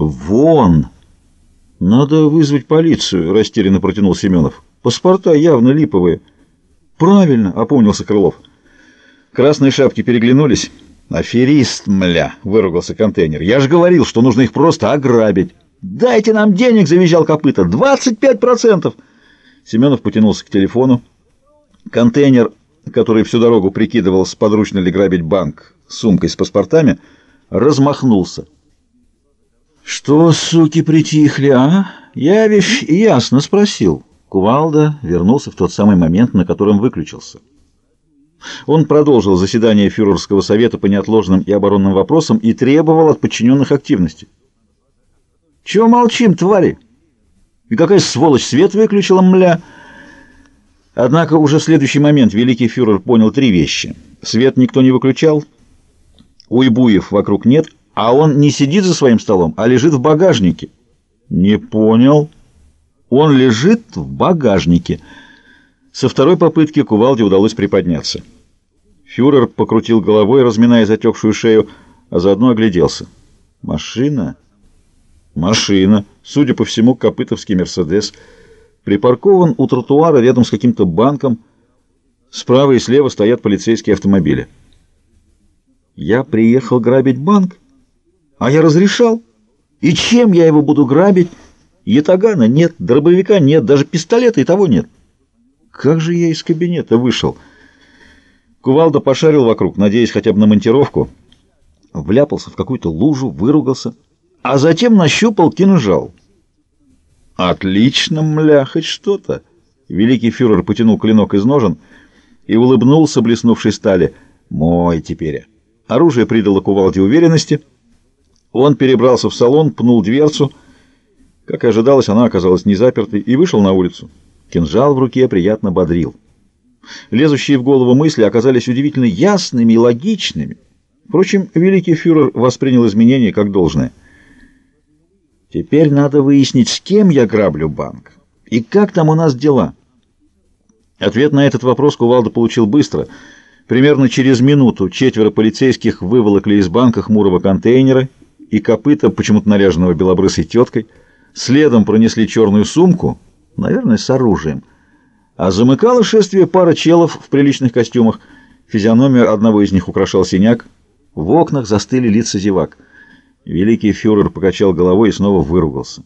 «Вон!» «Надо вызвать полицию», — растерянно протянул Семенов. «Паспорта явно липовые». «Правильно», — опомнился Крылов. Красные шапки переглянулись. «Аферист, мля!» — выругался контейнер. «Я же говорил, что нужно их просто ограбить!» «Дайте нам денег!» — завизжал копыта. «Двадцать пять процентов!» Семенов потянулся к телефону. Контейнер, который всю дорогу прикидывал, сподручно ли грабить банк сумкой с паспортами, размахнулся. «Что, суки, притихли, а? Я ведь ясно спросил». Кувалда вернулся в тот самый момент, на котором выключился. Он продолжил заседание фюрерского совета по неотложным и оборонным вопросам и требовал от подчиненных активности. «Чего молчим, твари? И какая сволочь свет выключила, мля?» Однако уже в следующий момент великий фюрер понял три вещи. Свет никто не выключал, уйбуев вокруг нет, а он не сидит за своим столом, а лежит в багажнике. Не понял. Он лежит в багажнике. Со второй попытки кувалде удалось приподняться. Фюрер покрутил головой, разминая затекшую шею, а заодно огляделся. Машина? Машина. Судя по всему, копытовский «Мерседес». Припаркован у тротуара рядом с каким-то банком. Справа и слева стоят полицейские автомобили. Я приехал грабить банк? А я разрешал. И чем я его буду грабить? Ятагана нет, дробовика нет, даже пистолета и того нет. Как же я из кабинета вышел? Кувалда пошарил вокруг, надеясь хотя бы на монтировку. Вляпался в какую-то лужу, выругался, а затем нащупал кинжал. Отлично, мля, хоть что-то. Великий фюрер потянул клинок из ножен и улыбнулся блеснувшей стали. Мой теперь. Оружие придало кувалде уверенности — он перебрался в салон, пнул дверцу. Как и ожидалось, она оказалась не запертой, и вышел на улицу. Кинжал в руке приятно бодрил. Лезущие в голову мысли оказались удивительно ясными и логичными. Впрочем, великий фюрер воспринял изменения как должное. «Теперь надо выяснить, с кем я граблю банк и как там у нас дела». Ответ на этот вопрос Кувалда получил быстро. Примерно через минуту четверо полицейских выволокли из банка хмурого контейнера и копыта почему-то наряженного белобрысой теткой, следом пронесли черную сумку, наверное, с оружием, а замыкала шествие пара челов в приличных костюмах, физиономию одного из них украшал синяк, в окнах застыли лица зевак. Великий фюрер покачал головой и снова выругался.